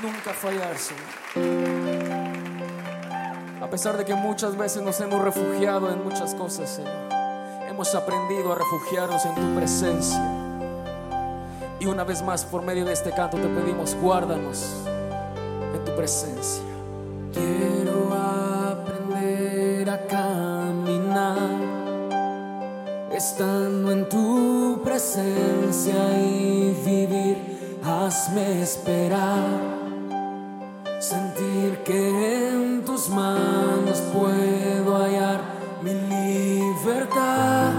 nunca fallar, Señor. A pesar de que muchas veces nos hemos refugiado en muchas cosas, Señor, hemos aprendido a refugiarnos en tu presencia. Y una vez más, por medio de este canto, te pedimos, guárdanos en tu presencia. Quiero aprender a caminar estando en tu presencia y vivir. Hazme esperar, sentir que en tus manos puedo hallar mi libertad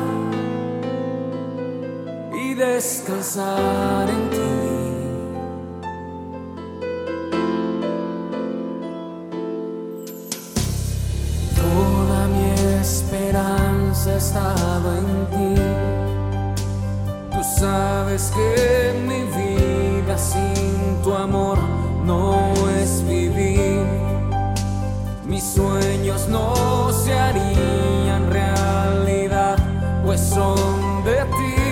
y descansar en ti. Toda mi esperanza ha estado en ti. Tú sabes que mi vida sin tu amor pues son de ti.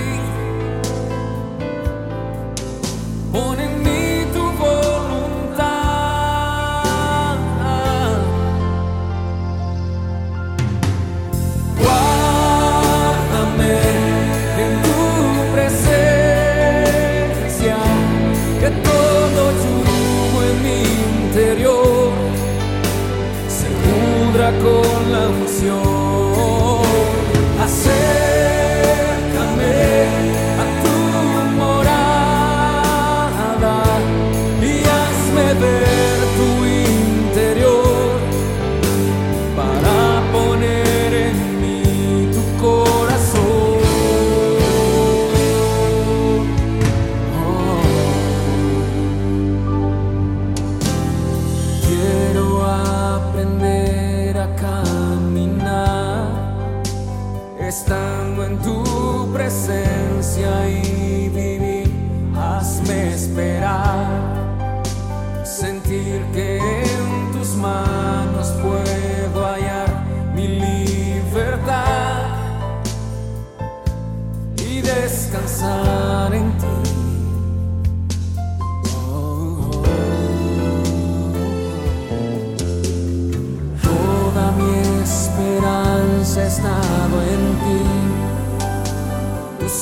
En tu presencia y vivir. Hazme esperar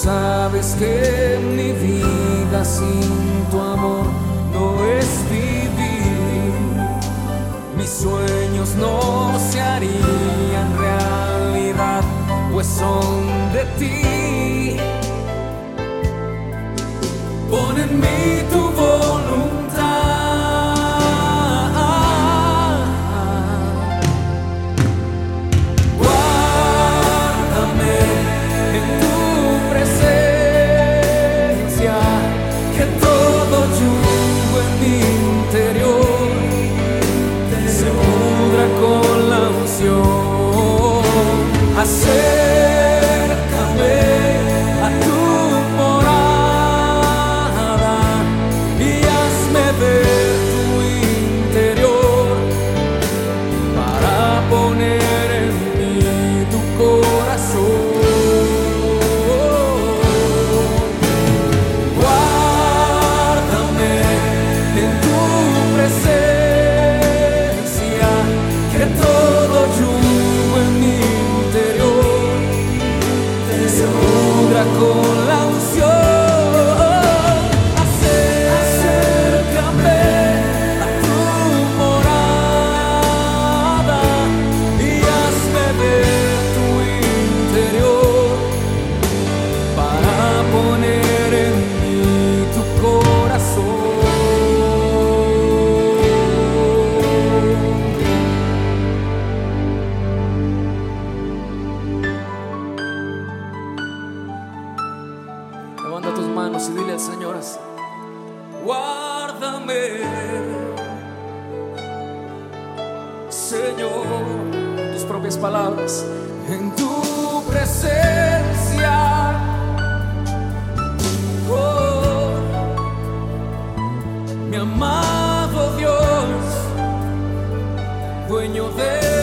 sabes que mi vida sin tu amor no es vivir. Mis sueños no se harían realidad, pues son de ti. Pon en mí tu circle Guárdame, Señor, tus propias palabras en tu presencia. Oh, mi amado Dios, dueño de